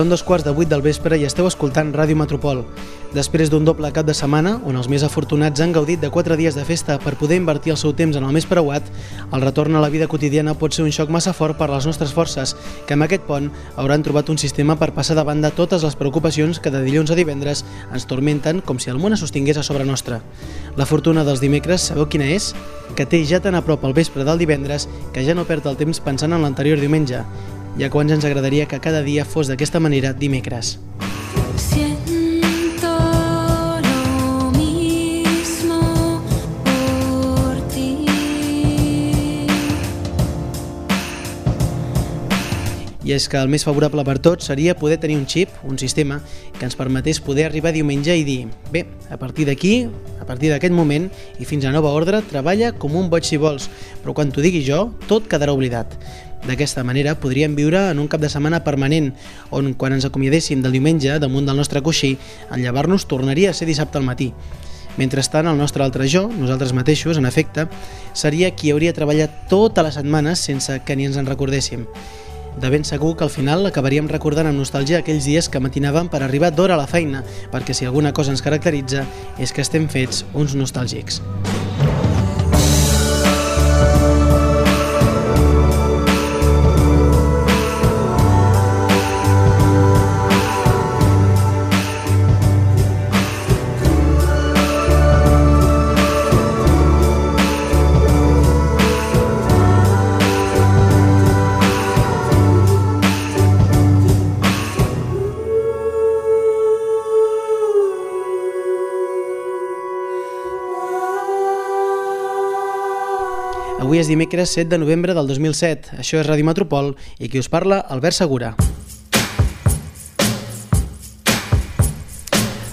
Són dos quarts de vuit del vespre i esteu escoltant Ràdio Metropol. Després d'un doble cap de setmana, on els més afortunats han gaudit de quatre dies de festa per poder invertir el seu temps en el més preuat, el retorn a la vida quotidiana pot ser un xoc massa fort per a les nostres forces, que amb aquest pont hauran trobat un sistema per passar de banda totes les preocupacions que de dilluns a divendres ens tormenten com si el món es sostingués a sobre nostra. La fortuna dels dimecres, sabeu quina és? Que té ja tan a prop el vespre del divendres que ja no perd el temps pensant en l'anterior diumenge. I a quants ens agradaria que cada dia fos d'aquesta manera dimecres. I és que el més favorable per tots seria poder tenir un xip, un sistema, que ens permetés poder arribar diumenge i dir bé, a partir d'aquí, a partir d'aquest moment i fins a nova ordre, treballa com un boig si vols, però quan t'ho digui jo, tot quedarà oblidat. D'aquesta manera podríem viure en un cap de setmana permanent, on quan ens acomiadéssim del diumenge damunt del nostre coixí, en llevar-nos tornaria a ser dissabte al matí. Mentrestant, el nostre altre jo, nosaltres mateixos, en efecte, seria qui hauria treballat tota la setmana sense que ni ens en recordéssim. De ben segur que al final acabaríem recordant amb nostàlgia aquells dies que matinàvem per arribar d'hora a la feina, perquè si alguna cosa ens caracteritza és que estem fets uns nostàlgics. Avui és dimecres 7 de novembre del 2007. Això és Ràdio Metropol i qui us parla, Albert Segura.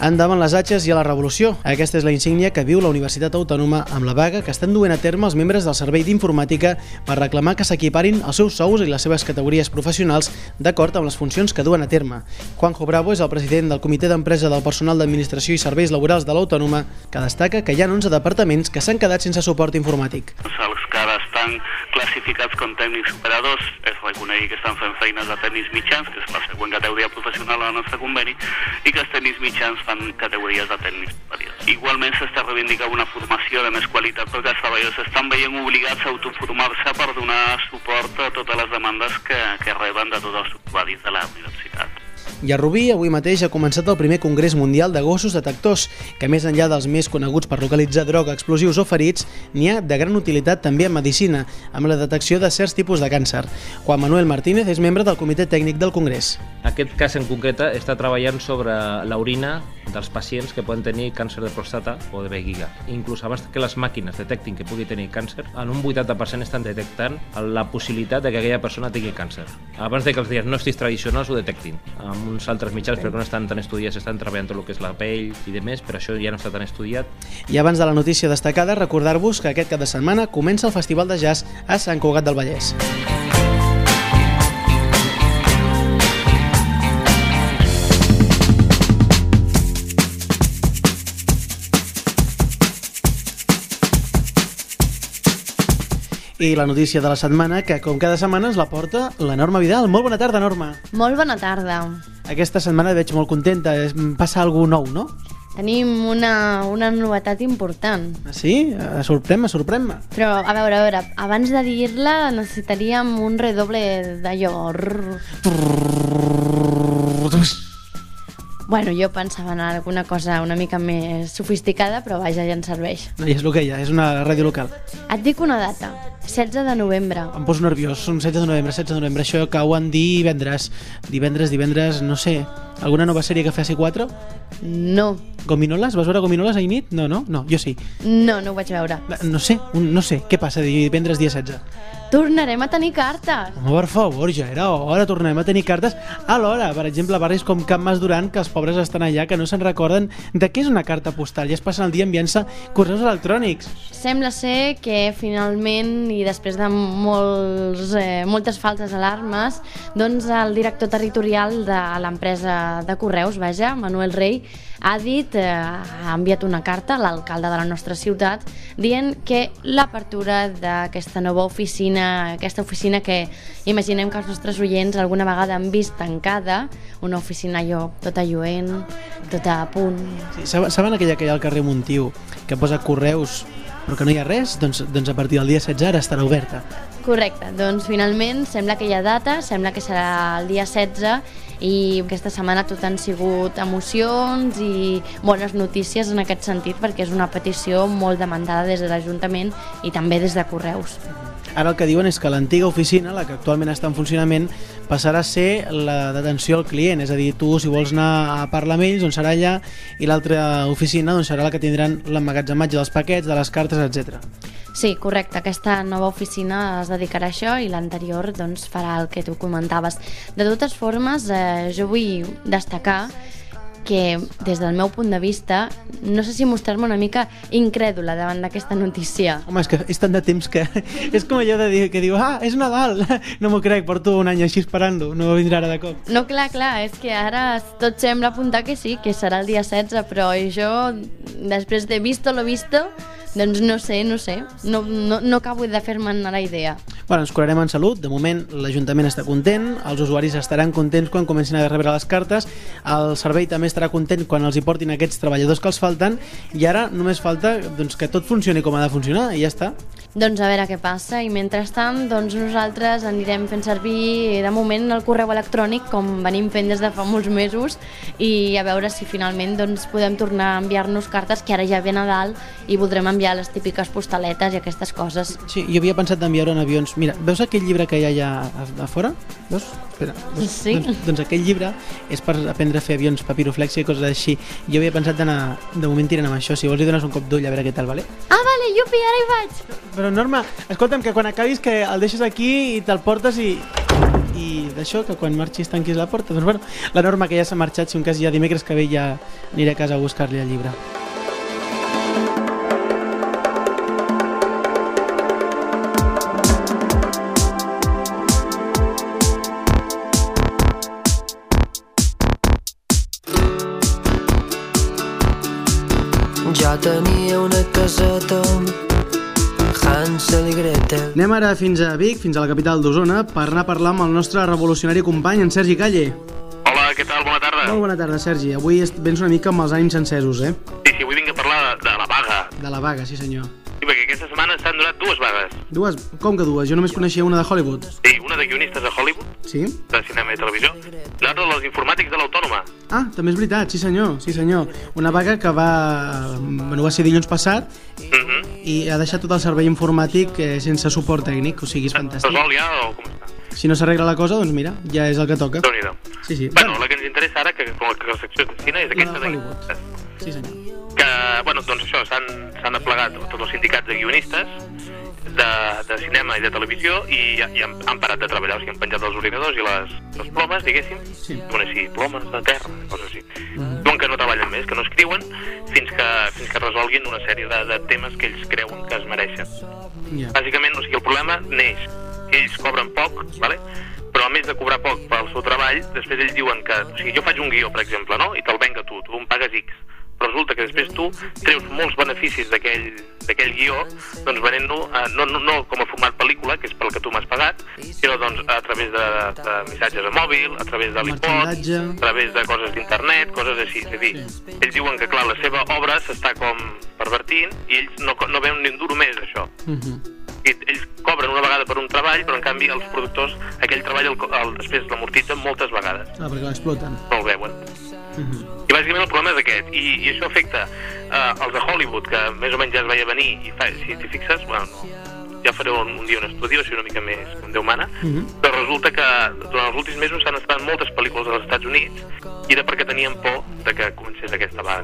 Endavant les atxes i a la revolució. Aquesta és la insígnia que viu la Universitat Autònoma amb la vaga que estan duent a terme els membres del Servei d'Informàtica per reclamar que s'equiparin els seus sous i les seves categories professionals d'acord amb les funcions que duen a terme. Juanjo Bravo és el president del Comitè d'Empresa del Personal d'Administració i Serveis Laborals de l'Autònoma que destaca que hi ha 11 departaments que s'han quedat sense suport informàtic. els que ara estan classificats com tècnics operadors es reconegui que estan fent feines de tècnics mitjans, que és la següent categoria professional al nostre conveni, i que els tècnics mitjans fan categories de tècnics superiors. Igualment s'està reivindicant una formació de més qualitat perquè els treballadors estan veient obligats a autoformar-se per donar suport a totes les demandes que, que reben de tots els usuaris de la universitat. I a Rubí avui mateix ha començat el primer Congrés Mundial de Gossos Detectors, que més enllà dels més coneguts per localitzar droga, explosius o ferits, n'hi ha de gran utilitat també en medicina, amb la detecció de certs tipus de càncer. Juan Manuel Martínez és membre del Comitè Tècnic del Congrés. Aquest cas en concret està treballant sobre l'orina dels pacients que poden tenir càncer de prostata o de veguiga. Inclús abans que les màquines detectin que pugui tenir càncer, en un 80% estan detectant la possibilitat de que aquella persona tingui càncer. Abans de que els diagnòstics tradicionals ho detectin. Amb uns altres mitjans, però que no estan tan estudiats, estan treballant tot el que és la pell i de més, però això ja no està tan estudiat. I abans de la notícia destacada, recordar-vos que aquest cap de setmana comença el Festival de Jazz a Sant Cugat del Vallès. I la notícia de la setmana, que com cada setmana ens la porta la Norma Vidal. Molt bona tarda, Norma. Molt bona tarda. Aquesta setmana et veig molt contenta. Passa alguna nou, no? Tenim una, una novetat important. Ah, Sí? Eh, Sorprèn-me, sorprèn-me. Però, a veure, a veure, abans de dir-la necessitaríem un redoble d'allò. Bueno, jo pensava en alguna cosa una mica més sofisticada, però vaja, ja ens serveix. No, és el que hi ha, és una ràdio local. Et dic una data, 16 de novembre. Em poso nerviós, són 16 de novembre, 16 de novembre, això cau en divendres. Divendres, divendres, no sé, alguna nova sèrie que faci 4? No, Gominoles? Vas veure Gominoles ahir nit? No, no? No, jo sí. no, no ho vaig veure. No sé, no sé, què passa divendres dia 16? Tornarem a tenir cartes. Home, per favor, ja era hora, tornem a tenir cartes a l'hora. Per exemple, barris com Camp Mas Duran, que els pobres estan allà, que no se'n recorden de què és una carta postal. Ja es passen el dia enviant-se correus electrònics. Sembla ser que finalment i després de molts, eh, moltes falses alarmes doncs el director territorial de l'empresa de correus, vaja, Manuel Rey, ha dit, eh, ha enviat una carta a l'alcalde de la nostra ciutat dient que l'apertura d'aquesta nova oficina aquesta oficina que imaginem que els nostres oients alguna vegada han vist tancada, una oficina allò tota lluent, tota a punt. Sí, saben, saben aquella que hi ha al carrer Montiu que posa correus però que no hi ha res? Doncs, doncs a partir del dia 16 ara estarà oberta. Correcte, doncs finalment sembla que hi ha data, sembla que serà el dia 16 i aquesta setmana tot han sigut emocions i bones notícies en aquest sentit perquè és una petició molt demandada des de l'Ajuntament i també des de Correus. Ara el que diuen és que l'antiga oficina, la que actualment està en funcionament, passarà a ser la d'atenció al client, és a dir, tu si vols anar a parlar amb ells, doncs serà allà, i l'altra oficina doncs serà la que tindran l'emmagatzematge dels paquets, de les cartes, etc. Sí, correcte, aquesta nova oficina es dedicarà a això i l'anterior doncs, farà el que tu comentaves. De totes formes, eh, jo vull destacar que des del meu punt de vista no sé si mostrar-me una mica incrèdula davant d'aquesta notícia. Home, és que és tant de temps que... És com allò de dir, que diu, ah, és Nadal! No m'ho crec, porto un any així esperant-ho, no vindrà ara de cop. No, clar, clar, és que ara tot sembla apuntar que sí, que serà el dia 16, però jo, després de visto lo visto, doncs no sé, no sé, no, no, no acabo de fer-me'n a la idea. Bueno, ens curarem en salut, de moment l'Ajuntament està content, els usuaris estaran contents quan comencin a rebre les cartes, el servei també estarà content quan els hi portin aquests treballadors que els falten. I ara només falta doncs, que tot funcioni com ha de funcionar i ja està. Doncs a veure què passa i mentrestant doncs nosaltres anirem fent servir de moment el correu electrònic com venim fent des de fa molts mesos i a veure si finalment doncs, podem tornar a enviar-nos cartes que ara ja ve Nadal i voldrem enviar les típiques postaletes i aquestes coses. Sí, jo havia pensat d'enviar-ho en avions. Mira, veus aquell llibre que hi ha allà a, fora? Veus? Espera. Veus? Sí. Doncs, doncs aquell llibre és per aprendre a fer avions, papiroflexia i coses així. Jo havia pensat d'anar, de moment tirant amb això. Si vols hi dones un cop d'ull a veure què tal, vale? Ah, vale, yupi, ara hi vaig! Però Norma, escolta'm, que quan acabis que el deixes aquí i te'l portes i i d'això, que quan marxis tanquis la porta doncs bueno, la Norma que ja s'ha marxat si un cas ja dimecres que ve ja aniré a casa a buscar-li el llibre Anem ara fins a Vic, fins a la capital d'Osona per anar a parlar amb el nostre revolucionari company, en Sergi Calle Hola, què tal? Bona tarda. Molt bona tarda, Sergi. Avui vens una mica amb els ànims encesos, eh? Sí, sí, avui vinc a parlar de, de la vaga. De la vaga, sí senyor. Sí, perquè aquesta setmana s'han donat dues vagues. Dues, com que dues? Jo només coneixia una de Hollywood. Sí, una de guionistes a Hollywood, Sí? de cinema i televisió, l'altra dels informàtics de l'Autònoma. Ah, també és veritat, sí senyor, sí senyor. Una vaga que va... Bueno, va ser dilluns passat Mhm. I ha deixat tot el servei informàtic eh, sense suport tècnic, o sigui, és fantàstic. Resol ja o com està? Si no s'arregla la cosa, doncs mira, ja és el que toca. déu nhi Sí, sí. Bueno, la que ens interessa ara, que com que la secció és de cine, és aquesta de de Hollywood. guionistes. Sí, senyor. Que, bueno, doncs això, s'han aplegat tots els sindicats de guionistes de, de cinema i de televisió i, i han, han parat de treballar, o sigui, han penjat els ordinadors i les, les plomes, diguéssim, Sí. bueno, sí, plomes de terra, coses així. Diuen que no treballen més, que no escriuen, fins que, fins que resolguin una sèrie de, de temes que ells creuen que es mereixen. Ja. Bàsicament, o sigui, el problema neix que ells cobren poc, vale? però a més de cobrar poc pel seu treball, després ells diuen que, o sigui, jo faig un guió, per exemple, no? i te'l venc a tu, tu em pagues X, resulta que després tu treus molts beneficis d'aquell guió, doncs venent-lo, eh, no, no, no com a format pel·lícula, que és pel que tu m'has pagat, sinó doncs a través de, de missatges a mòbil, a través de l'iPod, a través de coses d'internet, coses així. És a dir, ells diuen que, clar, la seva obra s'està com pervertint i ells no, no veuen ni un duro més, això. Mhm. I ells cobren una vegada per un treball, però en canvi els productors aquell treball el, el, després l'amortitzen moltes vegades. Ah, perquè l'exploten. No el veuen. Mhm. I bàsicament el problema és aquest, i, i això afecta eh, els de Hollywood, que més o menys ja es veia venir, i fa, si t'hi fixes, bueno, no, ja faré un, un dia un estudi, o sigui, una mica més com Déu mana, Mhm. però resulta que durant els últims mesos s'han estat moltes pel·lícules als Estats Units i era perquè tenien por de que comencés aquesta vaga.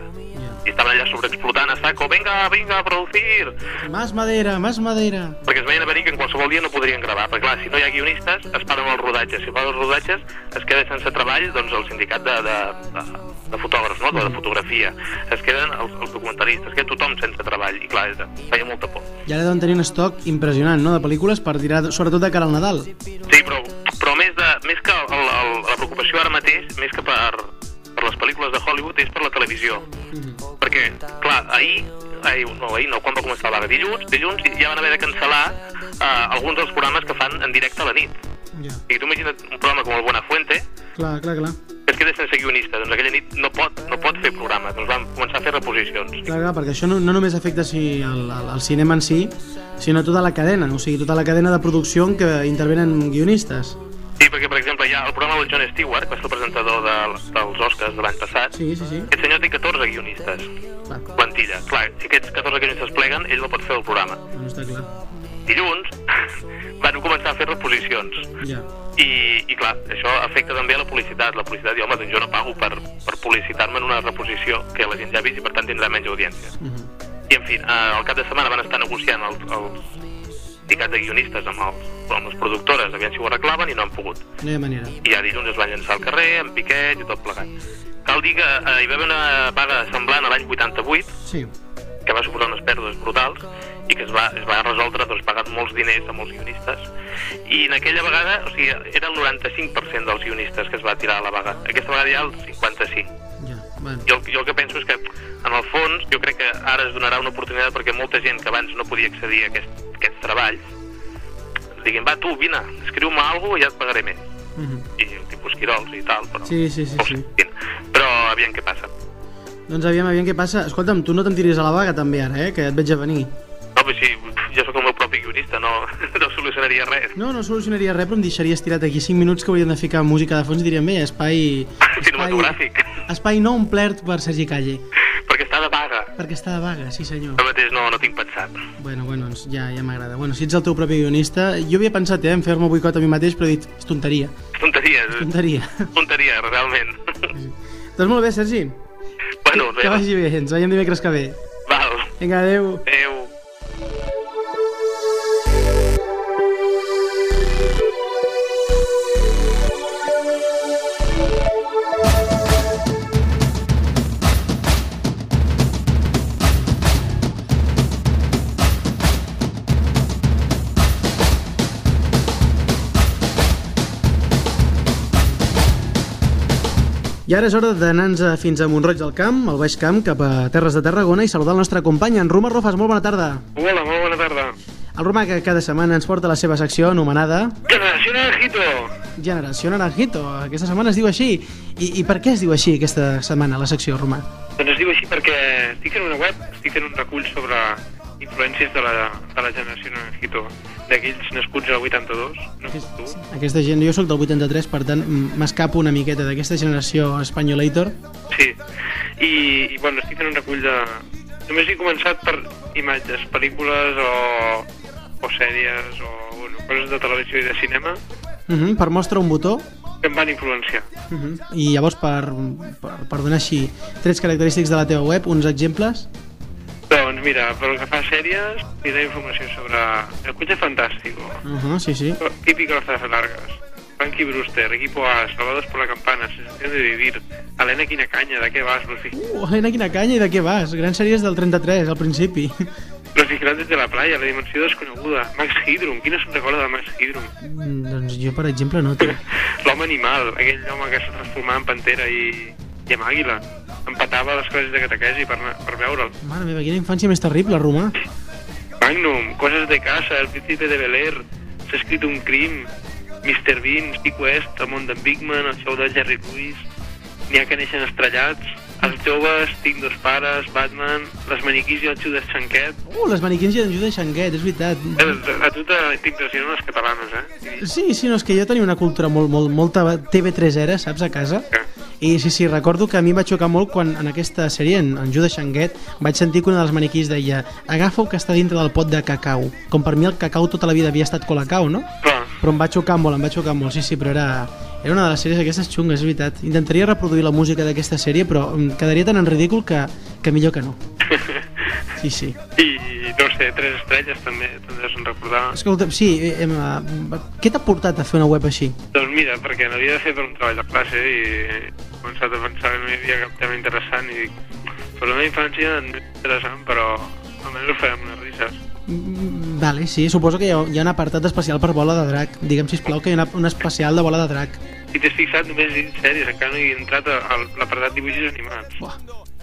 I estaven allà sobreexplotant a saco, venga, venga, a producir! Más madera, más madera. perquè es veien a venir que en qualsevol dia no podrien gravar, perquè clar, si no hi ha guionistes, es paren els rodatges, si paren els rodatges, es queda sense treball doncs, el sindicat de, de, de, de fotògrafs, no? de, de fotografia, es queden els, els documentaristes, es queda tothom sense treball, i clar, feia molta por. I ara deuen tenir un estoc impressionant, no?, de pel·lícules per tirar, sobretot de cara al Nadal. Sí, però, però més, de, més que el, el, la preocupació ara mateix, més que per, per les pel·lícules de Hollywood, és per la televisió. Perquè, clar, ahir ai, no, ahir no, quan va començar la vaga? Dilluns, dilluns ja van haver de cancel·lar eh, alguns dels programes que fan en directe a la nit. Ja. I tu imagina't un programa com el Buenafuente, Clar, clar, clar. que es queda sense guionista, doncs aquella nit no pot, no pot fer programes, doncs van començar a fer reposicions. Clar, clar, perquè això no, no només afecta si el, el, el cinema en si, sinó tota la cadena, o sigui, tota la cadena de producció en què intervenen guionistes. Perquè, per exemple, hi ha el programa del John Stewart, que va ser el presentador de, dels Oscars de l'any passat. Sí, sí, sí. Aquest senyor té 14 guionistes, Clar, plantilla. Clar, si aquests 14 guionistes pleguen, ell no pot fer el programa. no està clar. Dilluns van començar a fer reposicions. Ja. I, i clar, això afecta també a la publicitat. La publicitat diu, home, doncs jo no pago per, per publicitar-me en una reposició que la gent ja ha vist i per tant tindrà menys audiència. Uh -huh. I en fi, eh, al cap de setmana van estar negociant els, els sindicats de guionistes amb, els, amb les productores, aviam si ho arreglaven i no han pogut. No hi ha manera. I ja dilluns es van llançar al carrer, amb piquet i tot plegat. Cal dir que eh, hi va haver una vaga semblant a l'any 88, Sí. que va suposar unes pèrdues brutals i que es va, es va resoldre doncs, pagant molts diners a molts guionistes i en aquella vegada, o sigui, era el 95% dels guionistes que es va tirar a la vaga aquesta vegada ja el 55 Ja. Bueno. jo, jo el que penso és que en el fons jo crec que ara es donarà una oportunitat perquè molta gent que abans no podia accedir a aquest, aquests treballs diguin, va tu, vine, escriu-me alguna cosa i ja et pagaré més Uh -huh. i tipus Quirols i tal però, Sí, sí, sí, sí. però aviam què passa Doncs aviam, aviam què passa. Escolta'm, tu no te'n tiris a la vaga també ara, eh? Que et veig a venir. Però si jo sóc el meu propi guionista no, no solucionaria res No, no solucionaria res, però em deixaries tirat aquí 5 minuts que hauríem de ficar música de fons i diríem, bé, espai... Cinematogràfic. Espai no omplert per Sergi Calle. perquè està de vaga Perquè està de vaga, sí senyor. Ara mateix no, no tinc pensat. Bueno, bueno, doncs ja, ja m'agrada. Bueno, si ets el teu propi guionista... Jo havia pensat, eh, en fer-me boicot a mi mateix, però he dit, és tonteria, Tonteria, tonteria. tonteria, realment. doncs molt bé, Sergi. bueno, Que bé, vagi bé, ens veiem dimecres que ve. val. Vinga, adeu. Adéu. I ara és hora d'anar-nos fins a Montroig del Camp, al Baix Camp, cap a Terres de Tarragona i saludar el nostre company, en Roma Rofas. Molt bona tarda. Hola, molt bona tarda. El Romà que cada setmana ens porta la seva secció anomenada Generació Naranjito. Generació Naranjito. Aquesta setmana es diu així. I, I per què es diu així aquesta setmana, la secció, Romà? Doncs es diu així perquè estic fent una web, estic fent un recull sobre influències de la, de la generació Naranjito, d'aquells nascuts al 82, no com tu. Aquesta gent, jo sóc del 83, per tant m'escapo una miqueta d'aquesta generació espanyolator. Sí, i, i bueno, estic fent un recull de... Només he començat per imatges, pel·lícules o, o sèries o bueno, coses de televisió i de cinema Uh -huh, per mostra un botó. que em van influenciar. Uh -huh. I llavors, per, per, per donar així trets característics de la teva web, uns exemples. Doncs mira, pel que fa a sèries, ha informació sobre El Coche Fantástico, Uh -huh, sí, sí. Típico Las Largas, Frankie Brewster, Equipo A, Salvados por la Campana, Sensación de Vivir, Helena Quina Canya, ¿de qué vas? Los, vi- Uh, Helena, quina canya i de què vas? Grans sèries del 33, al principi. Los Vigilantes de la Playa, La Dimensió Desconeguda, Max Headroom, qui no se'n recorda de Max Headroom? Mm, doncs jo, per exemple, no. L'home animal, aquell home que es transformava en pantera i, i en àguila. Empatava les classes de catequesi per, anar- per veure'l. Mare meva, quina infància més terrible, Romà. Magnum, Coses de casa, El Príncipe de Bel Air, S'ha escrit un crim, Mr. Bean, Speak West, El món d'en Bigman, El show de Jerry Lewis, N'hi ha que neixen estrellats, Els joves, Tinc dos pares, Batman, Les maniquís i el Judas Xanquet. Uh, les maniquins i en Judas Xanguet, és veritat. Eh, A tu t'impressionen les catalanes, eh? Sí, sí, no, és que jo tenia una cultura molt, molt, molta TV3 era, saps, a casa. I sí, sí, recordo que a mi em va xocar molt quan en aquesta sèrie, en, en Judas Xanguet, vaig sentir que una dels maniquís deia agafa el que està dintre del pot de cacau. Com per mi el cacau tota la vida havia estat colacau, no? Clar. Però em va xocar molt, em va xocar molt, sí, sí, però era, era una de les sèries aquestes xungues, és veritat. Intentaria reproduir la música d'aquesta sèrie, però em quedaria tan en ridícul que, que millor que no. Sí, sí. I, no sé, tres estrelles també, te'n deus en recordar. Escolta, sí, em, eh, què t'ha portat a fer una web així? Doncs mira, perquè l'havia de fer per un treball de classe i començat a pensar que no hi havia cap tema interessant i dic, per la meva infància no és interessant, però almenys ho farem unes risses. Mm, Vale, sí, suposo que hi ha, hi ha un apartat especial per bola de drac. Digue'm, sisplau, que hi ha una, un especial de bola de drac. Si t'has fixat, només he dit sèries, encara no he entrat a, a l'apartat dibuixos animats. Buah,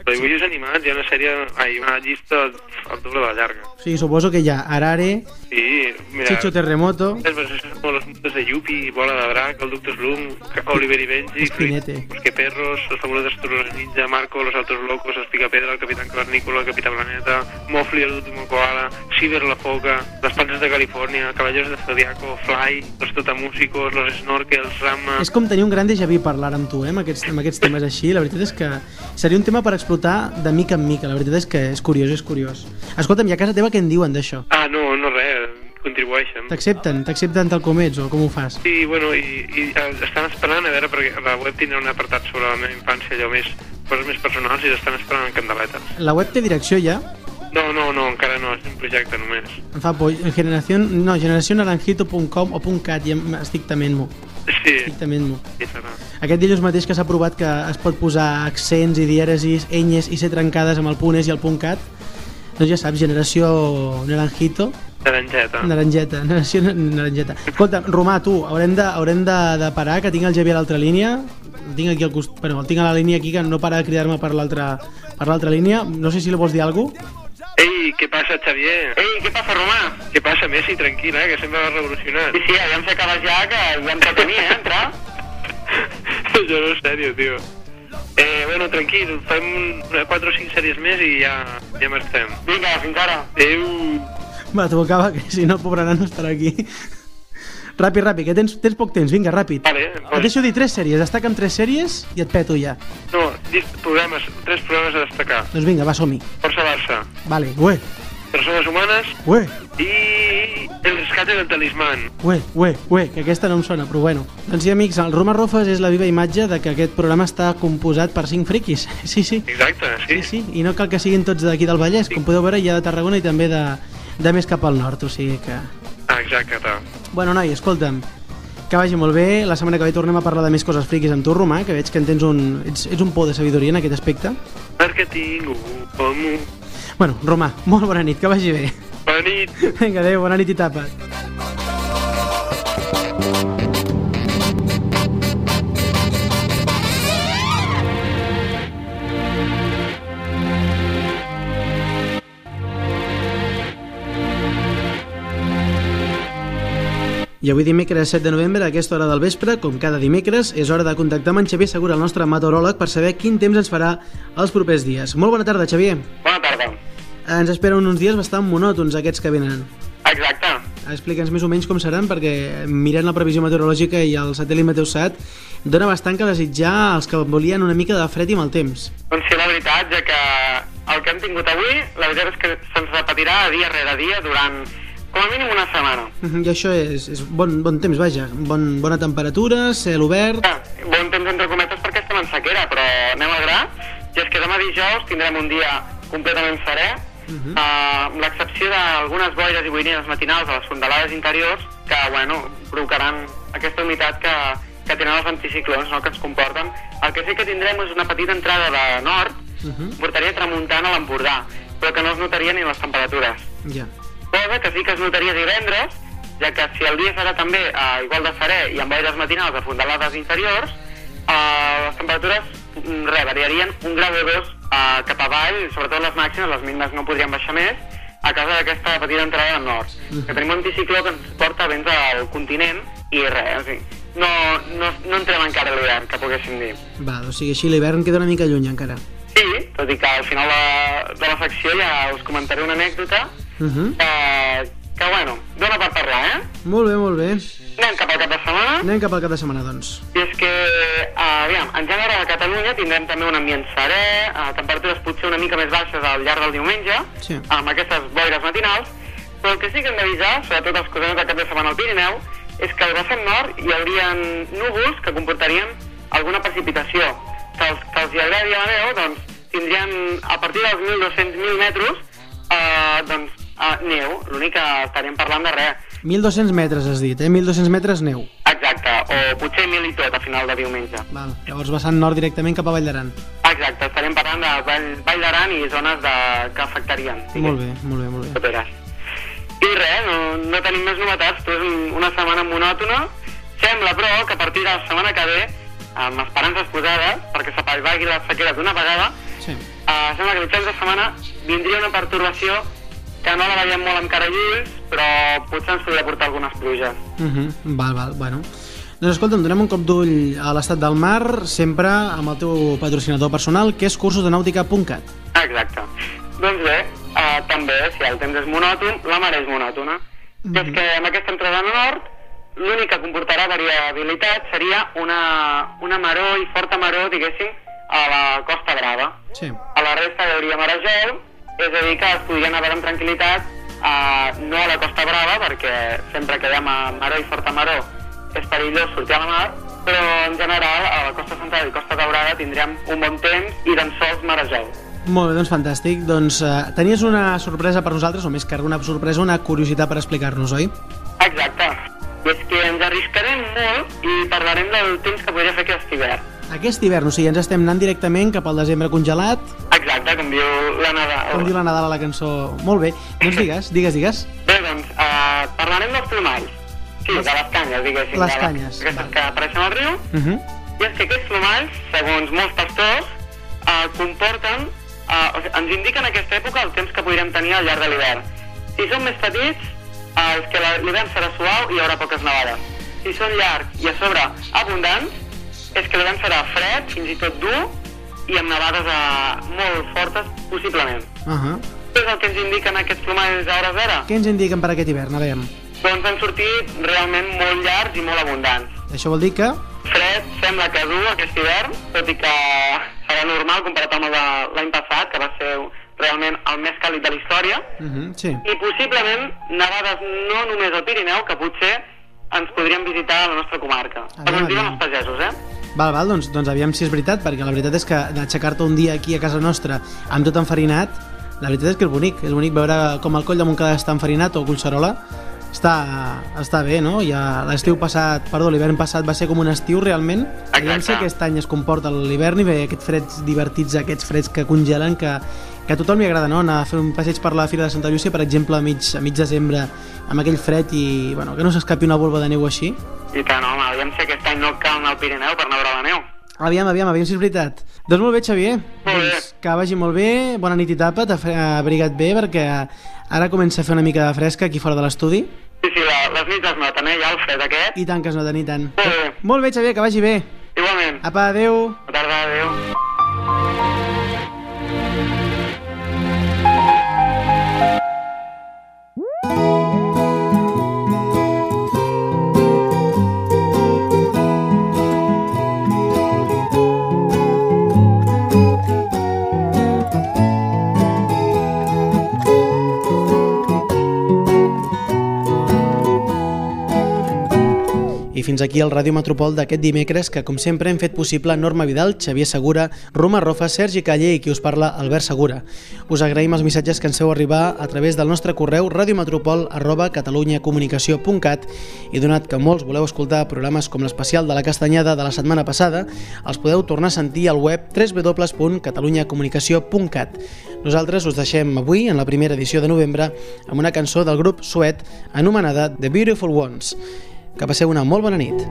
De dibuixos animats hi ha una sèrie, ai, una llista al doble de llarga. Sigui, suposo que hi ha Arare, Sí, mira... Chicho Terremoto, los mundos de Yuppie, Bola de Drac, el Doctor Slum, Oliver y Benji, Espinete. Los que Perros, Los fabulosos Torres Ninja, Marco, Los Altos Locos, Els Picapedra, El Capitán Cavernícola, El Capitán Planeta, Mofli, El último Koala, Ciber la Foca, Les Pantes de Califòrnia, Caballeros de Zodiaco, Fly, Los Totamúsicos, Los Snorkels, Rama... És com tenir un gran déjà vu parlar amb tu, eh, amb aquests, amb aquests temes així. La veritat és que seria un tema per explotar de mica en mica. La veritat és que és curiós, és curiós. Escolta'm, i a casa teva què en diuen d'això? Ah, no, no res, contribueixen. T'accepten? T'accepten tal com ets o com ho fas? Sí, bueno, i, i eh, estan esperant a veure, perquè la web tindrà un apartat sobre la meva infància, allò més, coses més personals, i estan esperant en candeletes. La web té direcció ja? No, no, no, encara no, és un projecte només. Em fa por. Generació... No, generacionaranjito.com o .cat, ja em- estic tement-m'ho. Sí, Estic tement-m'ho. sí serà. Aquest dilluns mateix que s'ha provat que es pot posar accents i dièresis, enyes i ser trencades amb el punt es i el punt cat, doncs ja saps, generació naranjito, Taranjeta. naranjeta, generació na- naranjeta. Escolta, Romà, tu, haurem de, haurem de, de parar, que tinc el Javier a l'altra línia, el tinc aquí al cost... bueno, el tinc a la línia aquí, que no para de cridar-me per l'altra per l'altra línia, no sé si li vols dir alguna cosa. Ei, què passa, Xavier? Ei, què passa, Romà? Què passa, Messi? Tranquil, eh, que sempre vas revolucionant. Sí, sí, aviam si acabes ja, que ja em pretenia, eh, entrar. jo no, sèrio, tio. Eh, bueno, tranquil, fem una 4 o 5 sèries més i ja, ja marxem. Vinga, fins ara. Adéu. Va, acaba, que si no, pobre nano estarà aquí. Ràpid, ràpid, que tens, tens poc temps, vinga, ràpid. Vale, Et pues, deixo dir tres sèries, destaca amb tres sèries i et peto ja. no, dis programes, tres programes a destacar. Doncs vinga, va, som-hi. Força Barça, Vale, ué, Persones Humanes ué, i El rescate del talismán. ué, ué, ué, que aquesta no em sona, però bueno. Doncs sí, amics, el Roma Rofes és la viva imatge de que aquest programa està composat per cinc friquis. Sí, sí. Exacte, Sí, sí. sí, i no cal que siguin tots d'aquí del Vallès, com podeu veure hi ha de Tarragona i també de, de més cap al nord, o sigui que... Exacte. Bueno, noi, escolta'm, que vagi molt bé, la setmana que ve tornem a parlar de més coses friquis amb tu, Romà, que veig que en tens un... ets, ets un por de sabidoria en aquest aspecte. Perquè tinc un pomo. Bueno, Romà, molt bona nit, que vagi bé. Bona nit. Vinga, adéu, bona nit i tapa. I avui dimecres 7 de novembre, a aquesta hora del vespre, com cada dimecres, és hora de contactar amb en Xavier Segura, el nostre meteoròleg, per saber quin temps ens farà els propers dies. Molt bona tarda, Xavier. Bona tarda. Ens esperen uns dies bastant monòtons aquests que venen. Exacte. Explica'ns més o menys com seran, perquè mirant la previsió meteorològica i el satèl·lit Meteosat dona bastant que desitjar els que volien una mica de fred i mal temps. Doncs sí, la veritat, ja que el que hem tingut avui, la veritat és que se'ns repetirà dia rere dia durant com a mínim una setmana. Mhm, I això és, és bon, bon temps, vaja. Bon, bona temperatura, cel obert... Ja, bon temps entre cometes perquè estem en sequera, però anem a gra. I és que demà dijous tindrem un dia completament serè, uh -huh. uh, amb l'excepció d'algunes boires i boirines matinals a les fondalades interiors que, bueno, provocaran aquesta humitat que, que tenen els anticiclons no, que ens comporten. El que sí que tindrem és una petita entrada de nord, uh -huh. portaria tramuntant a l'Empordà, però que no es notaria ni les temperatures. Ja. Cosa que sí que es notaria divendres, ja que si el dia serà també eh, igual de serè i amb boires matinals a fondalades inferiors, eh, les temperatures mm, re, variarien un grau o dos eh, cap avall, sobretot les màximes, les mínimes no podrien baixar més, a causa d'aquesta petita entrada del nord. Que tenim un anticicló que ens porta vents al continent i res, o sigui, no, no, no entrem encara a l'hivern, que poguéssim dir. Va, o sigui, així l'hivern queda una mica lluny encara. Sí, tot i que al final de, de la secció ja us comentaré una anècdota Uh -huh. que, que bueno, dona per parlar, eh? Molt bé, molt bé. Anem cap al cap de setmana. Anem cap al cap de setmana, doncs. I és que, uh, aviam, en gènere a Catalunya tindrem també un ambient serè, uh, temperatures potser una mica més baixes al llarg del diumenge, Sí. amb aquestes boires matinals, però el que sí que hem d'avisar, sobretot els que de cap de setmana al Pirineu, és que al vessant nord hi haurien núvols que comportarien alguna precipitació. Que els, que els hi agradi a la neu, doncs, tindrien a partir dels 1.200-1.000 metres, uh, doncs, neu. L'únic que estaríem parlant de res. 1.200 metres, has dit, eh? 1.200 metres neu. Exacte, o potser mil i tot a final de diumenge. Val. Llavors vessant nord directament cap a Vall d'Aran. Exacte, estarem parlant de Vall, Vall d'Aran i zones de, que afectarien. Molt bé, molt bé, molt bé. Properes. I res, no, no tenim més novetats, tu és un- una setmana monòtona. Sembla, però, que a partir de la setmana que ve, amb esperances posades, perquè s'apagui la sequera d'una vegada, Sí. Uh, sembla que a mitjans de setmana vindria una pertorbació que no la veiem molt amb cara i ulls, però potser ens podria portar algunes pluges. Uh -huh. Val, val, bueno. Doncs escolta'm, donem un cop d'ull a l'estat del mar, sempre amb el teu patrocinador personal, que és cursosdenàutica.cat. Exacte. Doncs bé, uh, també, si el temps és monòton, la mar és monòtona. Mm -hmm. És que amb aquesta entrada a nord, l'únic que comportarà variabilitat seria una, una maró i forta maró, diguéssim, a la Costa Brava. Sí. A la resta hi hauria marejol, és a dir, que es podria navegar amb tranquil·litat uh, no a la Costa Brava, perquè sempre que hi ha ma- maró i forta maró és perillós sortir a la mar, però en general a la Costa Central i Costa Daurada tindríem un bon temps i tan sols marejol. Molt bé, doncs fantàstic. Doncs eh, tenies una sorpresa per nosaltres, o més que una sorpresa, una curiositat per explicar-nos, oi? Exacte. I és que ens arriscarem molt i parlarem del temps que podria fer aquest hivern. Aquest hivern, o sigui, ens estem anant directament cap al desembre congelat, Exacte, com diu la Nadal. com diu la Nadal a la cançó. Molt bé, doncs digues, digues, digues. Bé, doncs, uh, parlarem dels plomalls. Sí, de les canyes, diguéssim. Les canyes, Aquestes val. que apareixen al riu. Uh -huh. I és que aquests plomalls, segons molts pastors, uh, comporten, uh, o sigui, ens indiquen en aquesta època el temps que podríem tenir al llarg de l'hivern. Si són més petits, uh, és que l'hivern serà suau i hi haurà poques nevades. Si són llargs i a sobre abundants, és que l'hivern serà fred, fins i tot dur, i amb nevades uh, molt fortes, possiblement. Uh -huh. Què és el que ens indiquen aquests plomalls a hores d'ara? Què ens indiquen per aquest hivern? A veure, Doncs han sortit realment molt llargs i molt abundants. això vol dir que... Fred sembla que dur aquest hivern, tot i que serà normal comparat amb l'any passat, que va ser realment el més càlid de la història, Uh -huh. Sí. i possiblement nevades no només al Pirineu, que potser ens podrien visitar a la nostra comarca. Aviam, Però ens diuen els pagesos, eh? Val, val, doncs, doncs aviam si és veritat, perquè la veritat és que d'aixecar-te un dia aquí a casa nostra amb tot enfarinat, la veritat és que és bonic, és bonic veure com el coll de Montcada està enfarinat o Collserola, està, està bé, no? Ja l'estiu passat, perdó, l'hivern passat va ser com un estiu realment, aviam si aquest any es comporta l'hivern i ve aquests freds divertits, aquests freds que congelen, que, que a tothom li agrada, no? Anar a fer un passeig per la Fira de Santa Llúcia, per exemple, a mig, a mig desembre, amb aquell fred i, bueno, que no s'escapi una volva de neu així. I tant, home, aviam si aquest any no cal al Pirineu per anar a veure la neu. Aviam, aviam, aviam si és veritat. Doncs molt bé, Xavier. Molt bé. Doncs que vagi molt bé, bona nit i tapa, t'ha abrigat bé, perquè ara comença a fer una mica de fresca aquí fora de l'estudi. Sí, sí, la, les nits es noten, eh? Ja el fred aquest. I tant que es nota ni tant. Molt bé. Molt bé, Xavier, que vagi bé. Igualment. Apa, adeu. Bona tarda, adéu. Fins aquí el Ràdio Metropol d'aquest dimecres que, com sempre, hem fet possible Norma Vidal, Xavier Segura, Roma Rofa, Sergi Caller i qui us parla, Albert Segura. Us agraïm els missatges que ens feu arribar a través del nostre correu radiometropol arroba catalunyacomunicació.cat i donat que molts voleu escoltar programes com l'especial de la Castanyada de la setmana passada, els podeu tornar a sentir al web www.catalunyacomunicació.cat. Nosaltres us deixem avui, en la primera edició de novembre, amb una cançó del grup Suet anomenada The Beautiful Ones. Que passeu una molt bona nit.